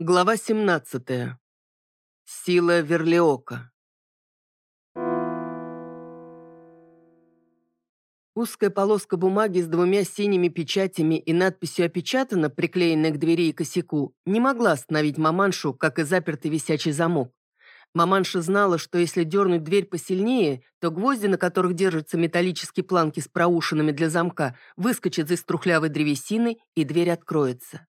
Глава 17. Сила Верлиока. Узкая полоска бумаги с двумя синими печатями и надписью «Опечатано», приклеенной к двери и косяку, не могла остановить маманшу, как и запертый висячий замок. Маманша знала, что если дернуть дверь посильнее, то гвозди, на которых держатся металлические планки с проушинами для замка, выскочат из трухлявой древесины, и дверь откроется.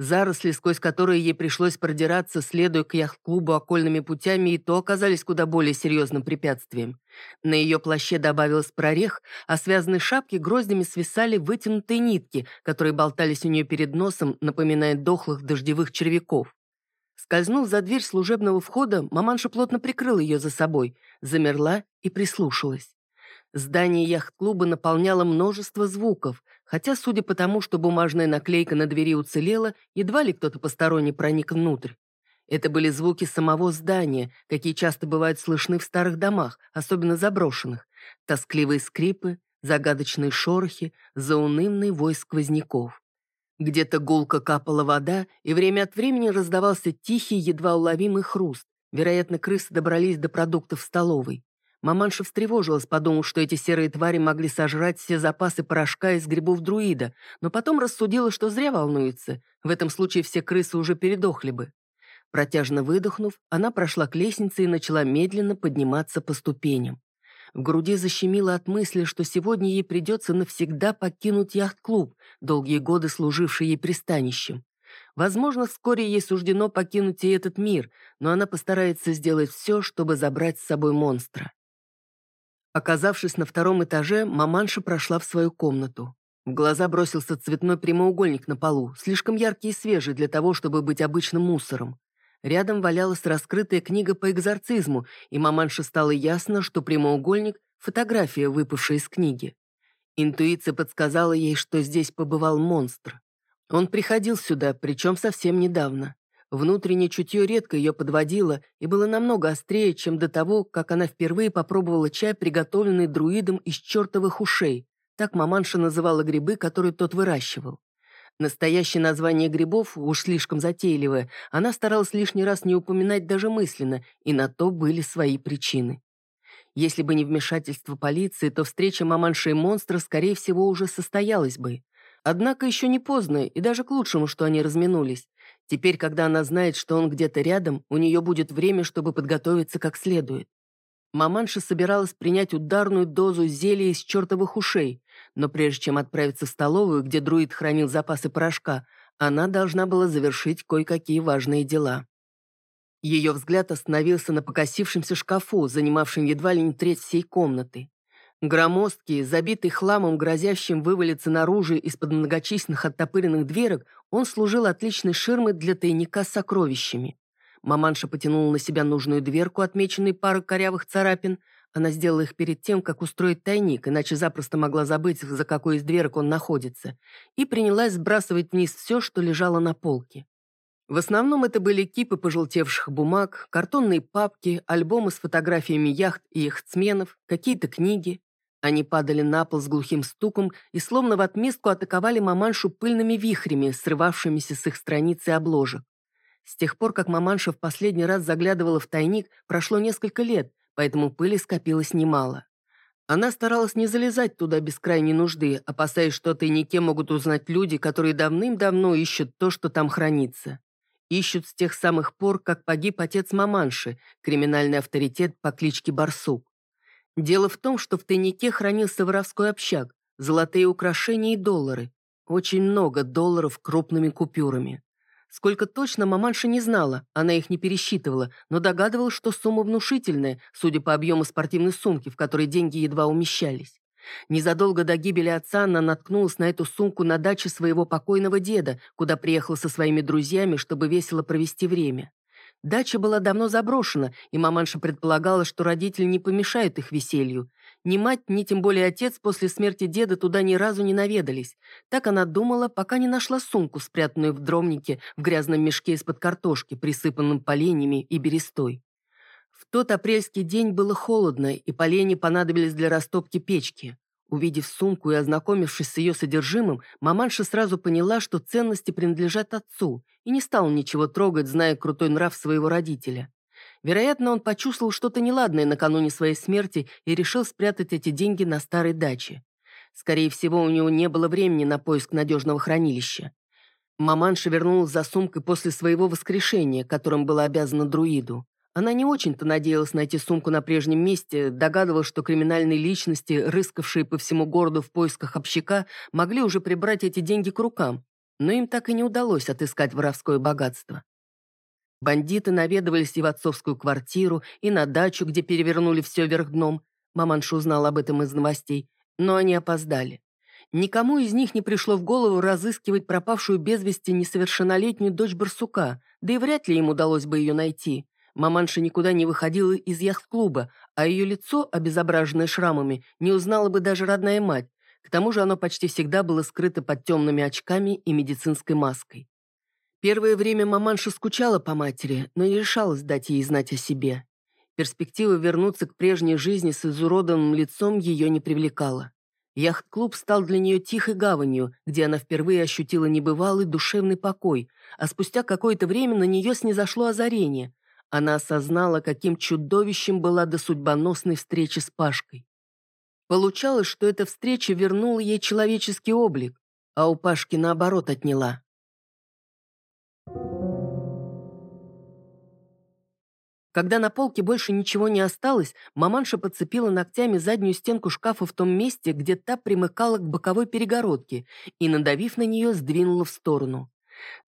Заросли, сквозь которые ей пришлось продираться, следуя к яхт-клубу окольными путями, и то оказались куда более серьезным препятствием. На ее плаще добавилась прорех, а связанные шапки гроздями свисали вытянутые нитки, которые болтались у нее перед носом, напоминая дохлых дождевых червяков. Скользнув за дверь служебного входа, маманша плотно прикрыла ее за собой, замерла и прислушалась. Здание яхт-клуба наполняло множество звуков, хотя, судя по тому, что бумажная наклейка на двери уцелела, едва ли кто-то посторонний проник внутрь. Это были звуки самого здания, какие часто бывают слышны в старых домах, особенно заброшенных. Тоскливые скрипы, загадочные шорохи, заунывный вой сквозняков. Где-то гулко капала вода, и время от времени раздавался тихий, едва уловимый хруст. Вероятно, крысы добрались до продуктов в столовой. Маманша встревожилась, подумав, что эти серые твари могли сожрать все запасы порошка из грибов друида, но потом рассудила, что зря волнуется. В этом случае все крысы уже передохли бы. Протяжно выдохнув, она прошла к лестнице и начала медленно подниматься по ступеням. В груди защемило от мысли, что сегодня ей придется навсегда покинуть яхт-клуб, долгие годы служивший ей пристанищем. Возможно, вскоре ей суждено покинуть и этот мир, но она постарается сделать все, чтобы забрать с собой монстра. Оказавшись на втором этаже, маманша прошла в свою комнату. В глаза бросился цветной прямоугольник на полу, слишком яркий и свежий для того, чтобы быть обычным мусором. Рядом валялась раскрытая книга по экзорцизму, и маманше стало ясно, что прямоугольник — фотография, выпавшая из книги. Интуиция подсказала ей, что здесь побывал монстр. Он приходил сюда, причем совсем недавно. Внутреннее чутье редко ее подводило и было намного острее, чем до того, как она впервые попробовала чай, приготовленный друидом из чертовых ушей. Так маманша называла грибы, которые тот выращивал. Настоящее название грибов, уж слишком затейливое, она старалась лишний раз не упоминать даже мысленно, и на то были свои причины. Если бы не вмешательство полиции, то встреча маманши и монстра, скорее всего, уже состоялась бы. Однако еще не поздно, и даже к лучшему, что они разминулись. Теперь, когда она знает, что он где-то рядом, у нее будет время, чтобы подготовиться как следует. Маманша собиралась принять ударную дозу зелья из чертовых ушей, но прежде чем отправиться в столовую, где друид хранил запасы порошка, она должна была завершить кое-какие важные дела. Ее взгляд остановился на покосившемся шкафу, занимавшем едва ли не треть всей комнаты. Громоздкий, забитый хламом, грозящим вывалиться наружу из-под многочисленных оттопыренных дверок, он служил отличной ширмой для тайника с сокровищами. Маманша потянула на себя нужную дверку, отмеченной парой корявых царапин. Она сделала их перед тем, как устроить тайник, иначе запросто могла забыть, за какой из дверок он находится, и принялась сбрасывать вниз все, что лежало на полке. В основном это были кипы пожелтевших бумаг, картонные папки, альбомы с фотографиями яхт и яхтсменов, какие-то книги. Они падали на пол с глухим стуком и словно в отместку атаковали маманшу пыльными вихрями, срывавшимися с их страниц и обложек. С тех пор, как маманша в последний раз заглядывала в тайник, прошло несколько лет, поэтому пыли скопилось немало. Она старалась не залезать туда без крайней нужды, опасаясь, что о тайнике могут узнать люди, которые давным-давно ищут то, что там хранится. Ищут с тех самых пор, как погиб отец маманши, криминальный авторитет по кличке Барсук. Дело в том, что в тайнике хранился воровской общак, золотые украшения и доллары. Очень много долларов крупными купюрами. Сколько точно маманша не знала, она их не пересчитывала, но догадывалась, что сумма внушительная, судя по объему спортивной сумки, в которой деньги едва умещались. Незадолго до гибели отца она наткнулась на эту сумку на даче своего покойного деда, куда приехала со своими друзьями, чтобы весело провести время. Дача была давно заброшена, и маманша предполагала, что родители не помешают их веселью. Ни мать, ни тем более отец после смерти деда туда ни разу не наведались. Так она думала, пока не нашла сумку, спрятанную в дромнике в грязном мешке из-под картошки, присыпанном поленьями и берестой. В тот апрельский день было холодно, и полени понадобились для растопки печки. Увидев сумку и ознакомившись с ее содержимым, маманша сразу поняла, что ценности принадлежат отцу, и не стала ничего трогать, зная крутой нрав своего родителя. Вероятно, он почувствовал что-то неладное накануне своей смерти и решил спрятать эти деньги на старой даче. Скорее всего, у него не было времени на поиск надежного хранилища. Маманша вернулась за сумкой после своего воскрешения, которым была обязана друиду. Она не очень-то надеялась найти сумку на прежнем месте, догадывалась, что криминальные личности, рыскавшие по всему городу в поисках общака, могли уже прибрать эти деньги к рукам, но им так и не удалось отыскать воровское богатство. Бандиты наведывались и в отцовскую квартиру, и на дачу, где перевернули все вверх дном. Маманша узнала об этом из новостей, но они опоздали. Никому из них не пришло в голову разыскивать пропавшую без вести несовершеннолетнюю дочь барсука, да и вряд ли им удалось бы ее найти. Маманша никуда не выходила из яхт-клуба, а ее лицо, обезображенное шрамами, не узнала бы даже родная мать. К тому же оно почти всегда было скрыто под темными очками и медицинской маской. Первое время маманша скучала по матери, но не решалась дать ей знать о себе. Перспектива вернуться к прежней жизни с изуродованным лицом ее не привлекала. Яхт-клуб стал для нее тихой гаванью, где она впервые ощутила небывалый душевный покой, а спустя какое-то время на нее снизошло озарение. Она осознала, каким чудовищем была до судьбоносной встречи с Пашкой. Получалось, что эта встреча вернула ей человеческий облик, а у Пашки наоборот отняла. Когда на полке больше ничего не осталось, маманша подцепила ногтями заднюю стенку шкафа в том месте, где та примыкала к боковой перегородке, и, надавив на нее, сдвинула в сторону.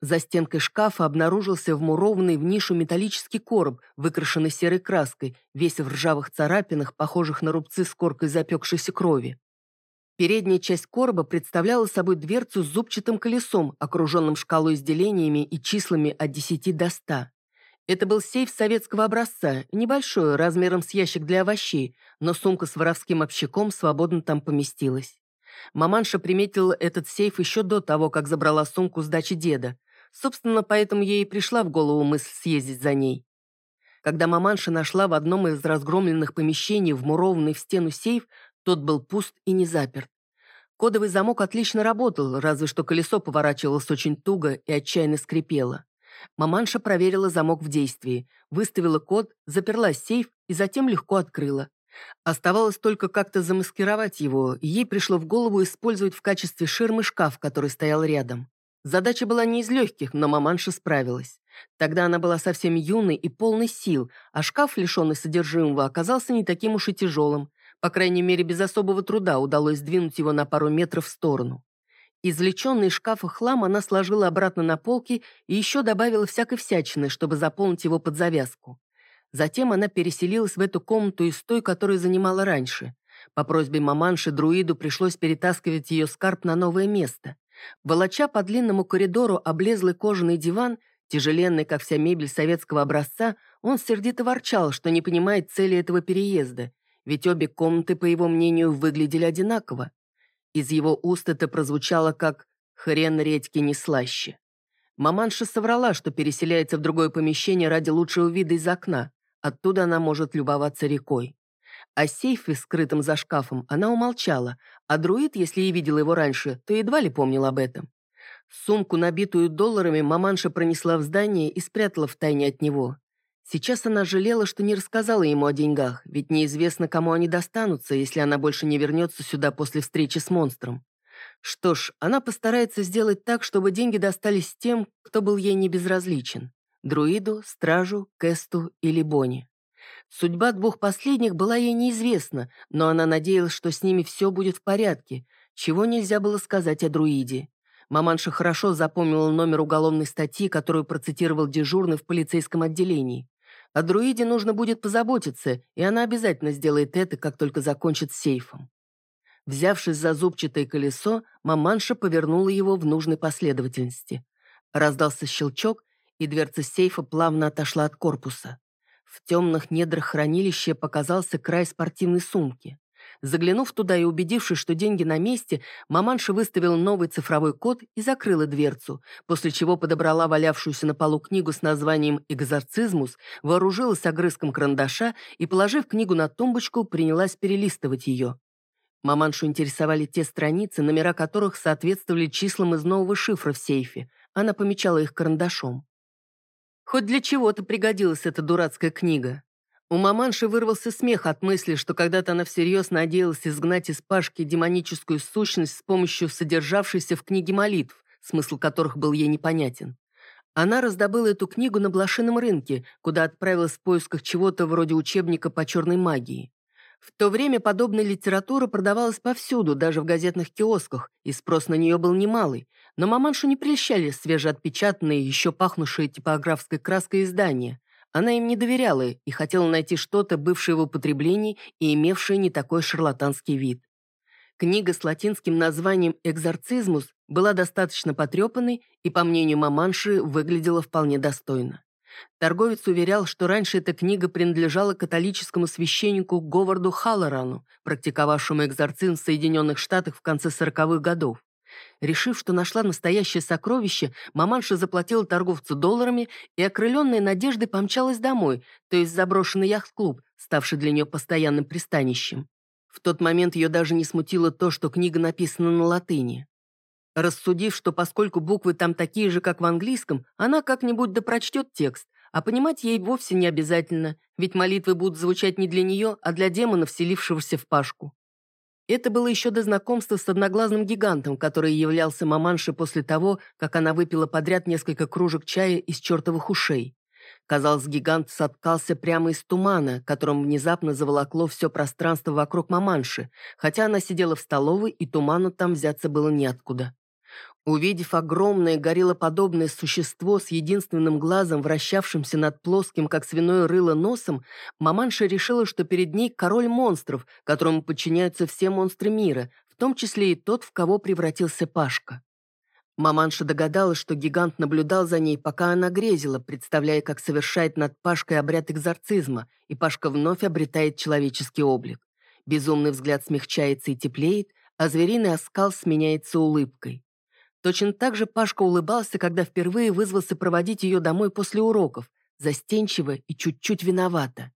За стенкой шкафа обнаружился вмурованный в нишу металлический короб, выкрашенный серой краской, весь в ржавых царапинах, похожих на рубцы с коркой запекшейся крови. Передняя часть короба представляла собой дверцу с зубчатым колесом, окруженным шкалой с делениями и числами от 10 до 100. Это был сейф советского образца, небольшой, размером с ящик для овощей, но сумка с воровским общаком свободно там поместилась. Маманша приметила этот сейф еще до того, как забрала сумку с дачи деда. Собственно, поэтому ей и пришла в голову мысль съездить за ней. Когда маманша нашла в одном из разгромленных помещений вмурованный в стену сейф, тот был пуст и не заперт. Кодовый замок отлично работал, разве что колесо поворачивалось очень туго и отчаянно скрипело. Маманша проверила замок в действии, выставила код, заперла сейф и затем легко открыла. Оставалось только как-то замаскировать его, и ей пришло в голову использовать в качестве ширмы шкаф, который стоял рядом. Задача была не из легких, но маманша справилась. Тогда она была совсем юной и полной сил, а шкаф, лишенный содержимого, оказался не таким уж и тяжелым. По крайней мере, без особого труда удалось сдвинуть его на пару метров в сторону. Извлеченный из шкафа хлам она сложила обратно на полки и еще добавила всякой всячины, чтобы заполнить его под завязку. Затем она переселилась в эту комнату из той, которую занимала раньше. По просьбе маманши друиду пришлось перетаскивать ее скарб на новое место. Волоча по длинному коридору облезлый кожаный диван, тяжеленный, как вся мебель советского образца, он сердито ворчал, что не понимает цели этого переезда, ведь обе комнаты, по его мнению, выглядели одинаково. Из его уст это прозвучало как «хрен редьки не слаще». Маманша соврала, что переселяется в другое помещение ради лучшего вида из окна. Оттуда она может любоваться рекой. О сейфе, скрытом за шкафом, она умолчала, а друид, если и видел его раньше, то едва ли помнил об этом. Сумку, набитую долларами, маманша пронесла в здание и спрятала в тайне от него. Сейчас она жалела, что не рассказала ему о деньгах, ведь неизвестно, кому они достанутся, если она больше не вернется сюда после встречи с монстром. Что ж, она постарается сделать так, чтобы деньги достались тем, кто был ей не безразличен. Друиду, Стражу, Кесту или Бонни. Судьба двух последних была ей неизвестна, но она надеялась, что с ними все будет в порядке, чего нельзя было сказать о друиде. Маманша хорошо запомнила номер уголовной статьи, которую процитировал дежурный в полицейском отделении. О друиде нужно будет позаботиться, и она обязательно сделает это, как только закончит с сейфом. Взявшись за зубчатое колесо, маманша повернула его в нужной последовательности. Раздался щелчок, и дверца сейфа плавно отошла от корпуса. В темных недрах хранилища показался край спортивной сумки. Заглянув туда и убедившись, что деньги на месте, маманша выставила новый цифровой код и закрыла дверцу, после чего подобрала валявшуюся на полу книгу с названием «Экзорцизмус», вооружилась огрызком карандаша и, положив книгу на тумбочку, принялась перелистывать ее. Маманшу интересовали те страницы, номера которых соответствовали числам из нового шифра в сейфе. Она помечала их карандашом. Хоть для чего-то пригодилась эта дурацкая книга. У маманши вырвался смех от мысли, что когда-то она всерьез надеялась изгнать из Пашки демоническую сущность с помощью содержавшейся в книге молитв, смысл которых был ей непонятен. Она раздобыла эту книгу на блошином рынке, куда отправилась в поисках чего-то вроде учебника по черной магии. В то время подобная литература продавалась повсюду, даже в газетных киосках, и спрос на нее был немалый, но маманшу не прельщали свежеотпечатанные, еще пахнувшие типографской краской издания. Она им не доверяла и хотела найти что-то, бывшее в употреблении и имевшее не такой шарлатанский вид. Книга с латинским названием «Экзорцизмус» была достаточно потрепанной и, по мнению маманши, выглядела вполне достойно. Торговец уверял, что раньше эта книга принадлежала католическому священнику Говарду Халлорану, практиковавшему экзорцизм в Соединенных Штатах в конце 40-х годов. Решив, что нашла настоящее сокровище, маманша заплатила торговцу долларами и, окрыленная надеждой, помчалась домой, то есть заброшенный яхт-клуб, ставший для нее постоянным пристанищем. В тот момент ее даже не смутило то, что книга написана на латыни. Рассудив, что поскольку буквы там такие же, как в английском, она как-нибудь допрочтет текст, а понимать ей вовсе не обязательно, ведь молитвы будут звучать не для нее, а для демона, вселившегося в Пашку. Это было еще до знакомства с одноглазым гигантом, который являлся маманше после того, как она выпила подряд несколько кружек чая из чертовых ушей. Казалось, гигант соткался прямо из тумана, которым внезапно заволокло все пространство вокруг маманши, хотя она сидела в столовой, и туману там взяться было неоткуда. Увидев огромное гориллоподобное существо с единственным глазом, вращавшимся над плоским, как свиное рыло, носом, маманша решила, что перед ней король монстров, которому подчиняются все монстры мира, в том числе и тот, в кого превратился Пашка. Маманша догадалась, что гигант наблюдал за ней, пока она грезила, представляя, как совершает над Пашкой обряд экзорцизма, и Пашка вновь обретает человеческий облик. Безумный взгляд смягчается и теплеет, а звериный оскал сменяется улыбкой. Точно так же Пашка улыбался, когда впервые вызвался проводить ее домой после уроков, застенчиво и чуть-чуть виновата.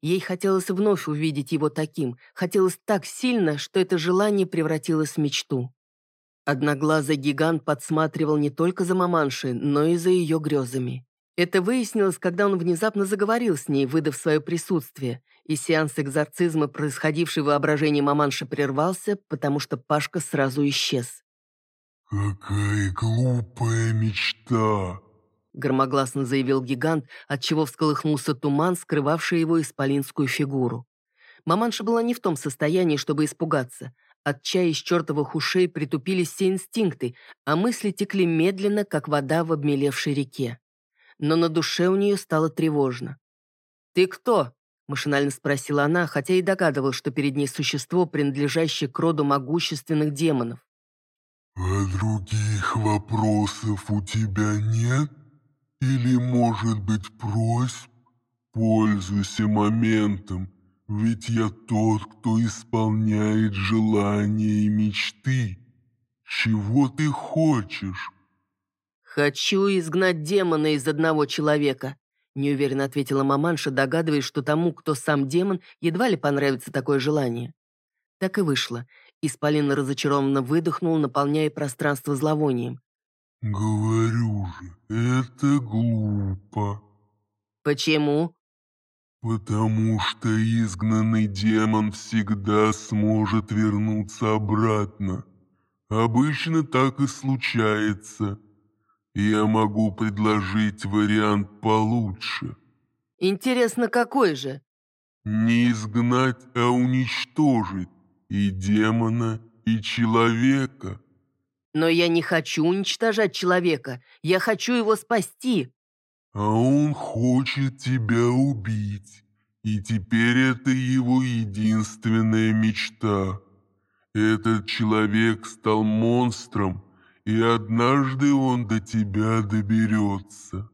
Ей хотелось вновь увидеть его таким, хотелось так сильно, что это желание превратилось в мечту. Одноглазый гигант подсматривал не только за маманшей, но и за ее грезами. Это выяснилось, когда он внезапно заговорил с ней, выдав свое присутствие, и сеанс экзорцизма, происходивший в воображении маманши, прервался, потому что Пашка сразу исчез. «Какая глупая мечта!» Громогласно заявил гигант, отчего всколыхнулся туман, скрывавший его исполинскую фигуру. Маманша была не в том состоянии, чтобы испугаться. От чая из чертовых ушей притупились все инстинкты, а мысли текли медленно, как вода в обмелевшей реке. Но на душе у нее стало тревожно. «Ты кто?» – машинально спросила она, хотя и догадывалась, что перед ней существо, принадлежащее к роду могущественных демонов. «А других вопросов у тебя нет? Или, может быть, просьб? Пользуйся моментом, ведь я тот, кто исполняет желания и мечты. Чего ты хочешь?» «Хочу изгнать демона из одного человека», — неуверенно ответила маманша, догадываясь, что тому, кто сам демон, едва ли понравится такое желание. Так и вышло. Исполин разочарованно выдохнул, наполняя пространство зловонием. «Говорю же, это глупо». «Почему?» «Потому что изгнанный демон всегда сможет вернуться обратно. Обычно так и случается. Я могу предложить вариант получше». «Интересно, какой же?» «Не изгнать, а уничтожить и демона, и человека». «Но я не хочу уничтожать человека. Я хочу его спасти». «А он хочет тебя убить, и теперь это его единственная мечта. Этот человек стал монстром, и однажды он до тебя доберется.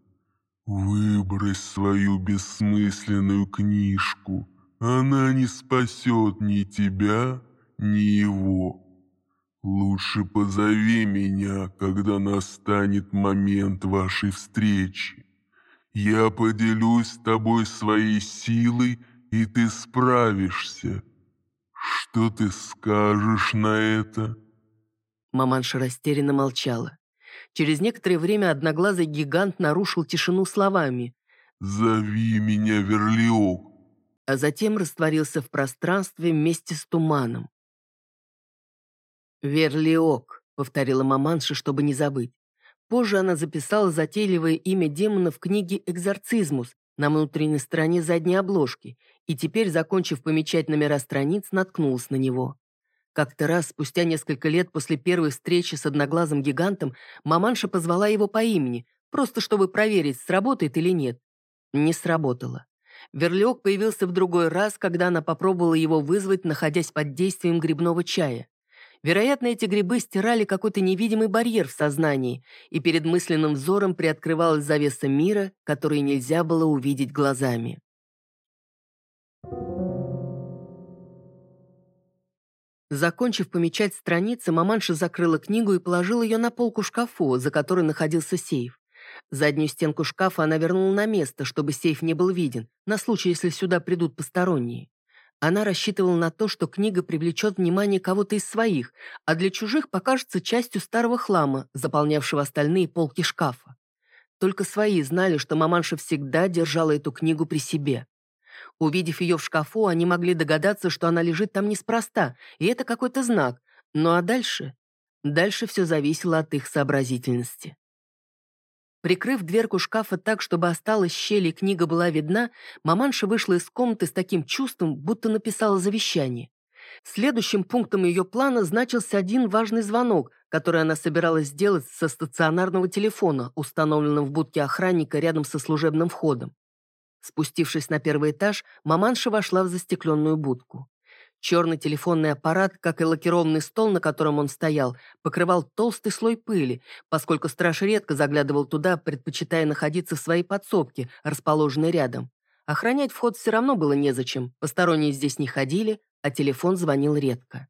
Выбрось свою бессмысленную книжку, она не спасет ни тебя, ни его. Лучше позови меня, когда настанет момент вашей встречи. Я поделюсь с тобой своей силой, и ты справишься. Что ты скажешь на это?» Маманша растерянно молчала. Через некоторое время одноглазый гигант нарушил тишину словами «Зови меня Верлиок», а затем растворился в пространстве вместе с туманом. «Верлиок», — повторила маманша, чтобы не забыть. Позже она записала затейливое имя демона в книге «Экзорцизмус» на внутренней стороне задней обложки и теперь, закончив помечать номера страниц, наткнулась на него. Как-то раз, спустя несколько лет после первой встречи с одноглазым гигантом, маманша позвала его по имени, просто чтобы проверить, сработает или нет. Не сработало. Верлиок появился в другой раз, когда она попробовала его вызвать, находясь под действием грибного чая. Вероятно, эти грибы стирали какой-то невидимый барьер в сознании, и перед мысленным взором приоткрывалась завеса мира, который нельзя было увидеть глазами. Закончив помечать страницы, маманша закрыла книгу и положила ее на полку шкафу, за которой находился сейф. Заднюю стенку шкафа она вернула на место, чтобы сейф не был виден, на случай, если сюда придут посторонние. Она рассчитывала на то, что книга привлечет внимание кого-то из своих, а для чужих покажется частью старого хлама, заполнявшего остальные полки шкафа. Только свои знали, что маманша всегда держала эту книгу при себе. Увидев ее в шкафу, они могли догадаться, что она лежит там неспроста, и это какой-то знак. Ну а дальше? Дальше все зависело от их сообразительности. Прикрыв дверку шкафа так, чтобы осталась щель и книга была видна, маманша вышла из комнаты с таким чувством, будто написала завещание. Следующим пунктом ее плана значился один важный звонок, который она собиралась сделать со стационарного телефона, установленного в будке охранника рядом со служебным входом. Спустившись на первый этаж, маманша вошла в застекленную будку. Черный телефонный аппарат, как и лакированный стол, на котором он стоял, покрывал толстый слой пыли, поскольку страж редко заглядывал туда, предпочитая находиться в своей подсобке, расположенной рядом. Охранять вход все равно было незачем, посторонние здесь не ходили, а телефон звонил редко.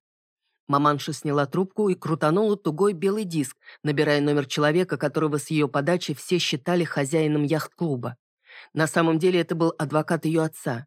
Маманша сняла трубку и крутанула тугой белый диск, набирая номер человека, которого с ее подачи все считали хозяином яхт-клуба. На самом деле это был адвокат ее отца.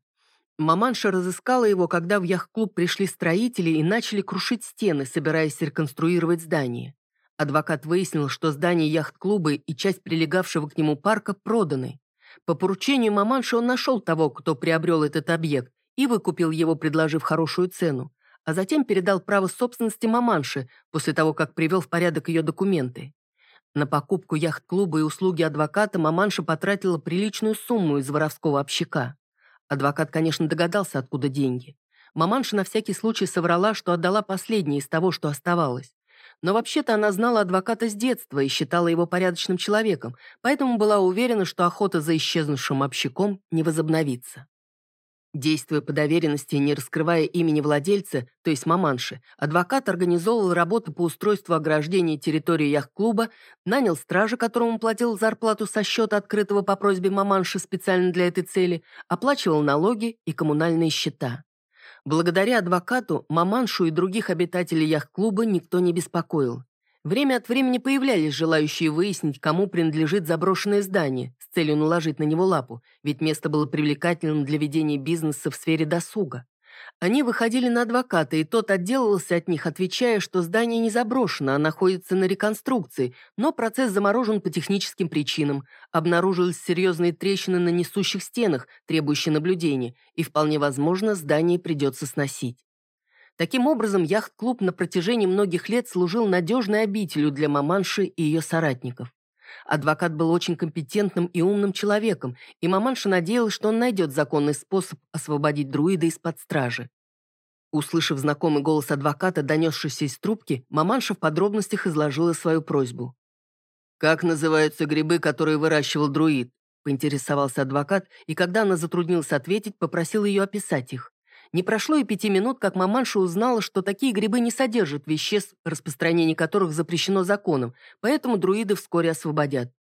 Маманша разыскала его, когда в яхт-клуб пришли строители и начали крушить стены, собираясь реконструировать здание. Адвокат выяснил, что здание яхт-клуба и часть прилегавшего к нему парка проданы. По поручению маманши он нашел того, кто приобрел этот объект, и выкупил его, предложив хорошую цену, а затем передал право собственности маманши после того, как привел в порядок ее документы. На покупку яхт-клуба и услуги адвоката маманша потратила приличную сумму из воровского общака. Адвокат, конечно, догадался, откуда деньги. Маманша на всякий случай соврала, что отдала последнее из того, что оставалось. Но вообще-то она знала адвоката с детства и считала его порядочным человеком, поэтому была уверена, что охота за исчезнувшим общаком не возобновится. Действуя по доверенности, не раскрывая имени владельца, то есть маманши, адвокат организовывал работу по устройству ограждения территории яхт-клуба, нанял стража, которому платил зарплату со счета, открытого по просьбе маманши специально для этой цели, оплачивал налоги и коммунальные счета. Благодаря адвокату маманшу и других обитателей яхт-клуба никто не беспокоил. Время от времени появлялись желающие выяснить, кому принадлежит заброшенное здание, с целью наложить на него лапу, ведь место было привлекательным для ведения бизнеса в сфере досуга. Они выходили на адвоката, и тот отделывался от них, отвечая, что здание не заброшено, а находится на реконструкции, но процесс заморожен по техническим причинам. Обнаружились серьезные трещины на несущих стенах, требующие наблюдения, и вполне возможно, здание придется сносить. Таким образом, яхт-клуб на протяжении многих лет служил надежной обителю для маманши и ее соратников. Адвокат был очень компетентным и умным человеком, и маманша надеялась, что он найдет законный способ освободить друида из-под стражи. Услышав знакомый голос адвоката, донесшийся из трубки, маманша в подробностях изложила свою просьбу. «Как называются грибы, которые выращивал друид?» – поинтересовался адвокат, и когда она затруднилась ответить, попросил ее описать их. Не прошло и пяти минут, как маманша узнала, что такие грибы не содержат веществ, распространение которых запрещено законом, поэтому друиды вскоре освободят.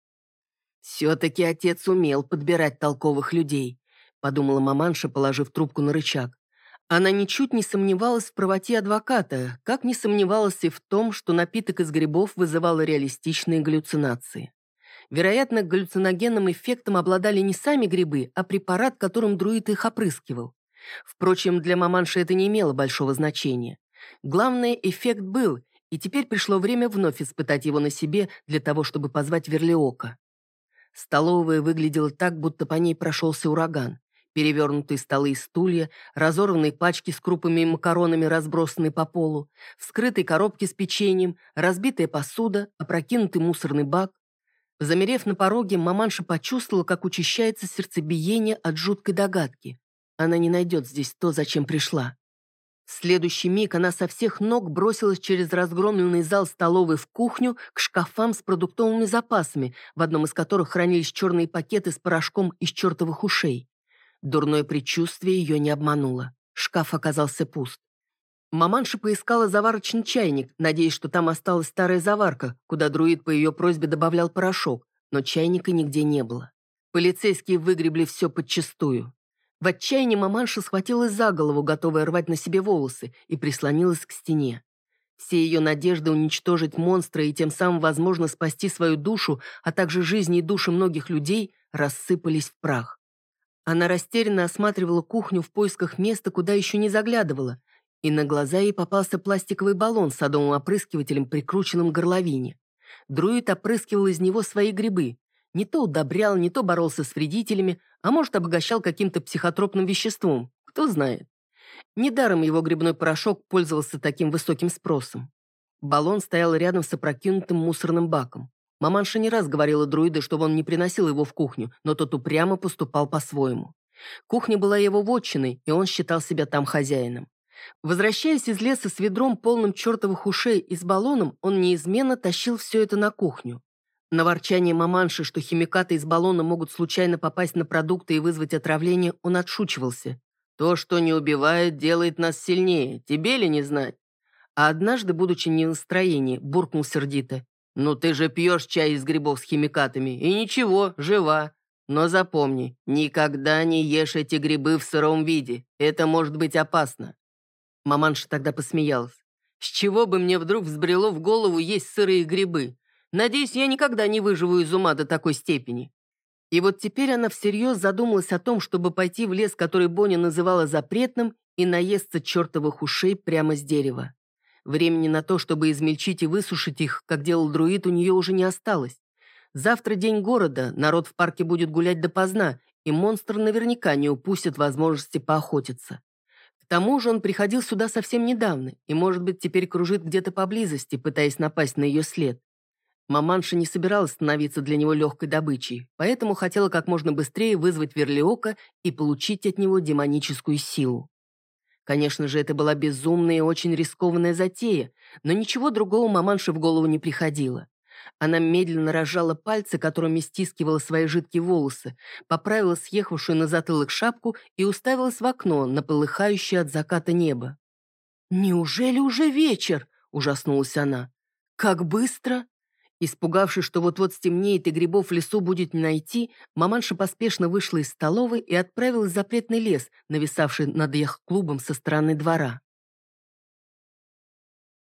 «Все-таки отец умел подбирать толковых людей», — подумала маманша, положив трубку на рычаг. Она ничуть не сомневалась в правоте адвоката, как не сомневалась и в том, что напиток из грибов вызывал реалистичные галлюцинации. Вероятно, галлюциногенным эффектом обладали не сами грибы, а препарат, которым друид их опрыскивал. Впрочем, для маманши это не имело большого значения. Главное, эффект был, и теперь пришло время вновь испытать его на себе для того, чтобы позвать Верлиока. Столовая выглядела так, будто по ней прошелся ураган. Перевернутые столы и стулья, разорванные пачки с крупами и макаронами, разбросанные по полу, вскрытые коробки с печеньем, разбитая посуда, опрокинутый мусорный бак. Замерев на пороге, маманша почувствовала, как учащается сердцебиение от жуткой догадки. Она не найдет здесь то, зачем пришла. В следующий миг она со всех ног бросилась через разгромленный зал столовой в кухню к шкафам с продуктовыми запасами, в одном из которых хранились черные пакеты с порошком из чертовых ушей. Дурное предчувствие ее не обмануло. Шкаф оказался пуст. Маманша поискала заварочный чайник, надеясь, что там осталась старая заварка, куда друид по ее просьбе добавлял порошок, но чайника нигде не было. Полицейские выгребли все подчистую. В отчаянии маманша схватилась за голову, готовая рвать на себе волосы, и прислонилась к стене. Все ее надежды уничтожить монстра и тем самым, возможно, спасти свою душу, а также жизни и души многих людей, рассыпались в прах. Она растерянно осматривала кухню в поисках места, куда еще не заглядывала, и на глаза ей попался пластиковый баллон с садовым опрыскивателем, прикрученным к горловине. Друид опрыскивал из него свои грибы. Не то удобрял, не то боролся с вредителями, а может, обогащал каким-то психотропным веществом. Кто знает. Недаром его грибной порошок пользовался таким высоким спросом. Баллон стоял рядом с опрокинутым мусорным баком. Маманша не раз говорила друиду, чтобы он не приносил его в кухню, но тот упрямо поступал по-своему. Кухня была его вотчиной, и он считал себя там хозяином. Возвращаясь из леса с ведром, полным чертовых ушей и с баллоном, он неизменно тащил все это на кухню. На ворчание маманши, что химикаты из баллона могут случайно попасть на продукты и вызвать отравление, он отшучивался. «То, что не убивает, делает нас сильнее. Тебе ли не знать?» А однажды, будучи не в настроении, буркнул сердито. «Ну ты же пьешь чай из грибов с химикатами, и ничего, жива. Но запомни, никогда не ешь эти грибы в сыром виде. Это может быть опасно». Маманша тогда посмеялась. «С чего бы мне вдруг взбрело в голову есть сырые грибы? Надеюсь, я никогда не выживу из ума до такой степени». И вот теперь она всерьез задумалась о том, чтобы пойти в лес, который Бонни называла запретным, и наесться чертовых ушей прямо с дерева. Времени на то, чтобы измельчить и высушить их, как делал друид, у нее уже не осталось. Завтра день города, народ в парке будет гулять допоздна, и монстр наверняка не упустит возможности поохотиться. К тому же он приходил сюда совсем недавно и, может быть, теперь кружит где-то поблизости, пытаясь напасть на ее след. Маманша не собиралась становиться для него легкой добычей, поэтому хотела как можно быстрее вызвать Верлиока и получить от него демоническую силу. Конечно же, это была безумная и очень рискованная затея, но ничего другого маманше в голову не приходило. Она медленно разжала пальцы, которыми стискивала свои жидкие волосы, поправила съехавшую на затылок шапку и уставилась в окно на полыхающее от заката небо. «Неужели уже вечер?» – ужаснулась она. «Как быстро!» Испугавшись, что вот-вот стемнеет и грибов в лесу будет не найти, маманша поспешно вышла из столовой и отправилась в запретный лес, нависавший над их клубом со стороны двора.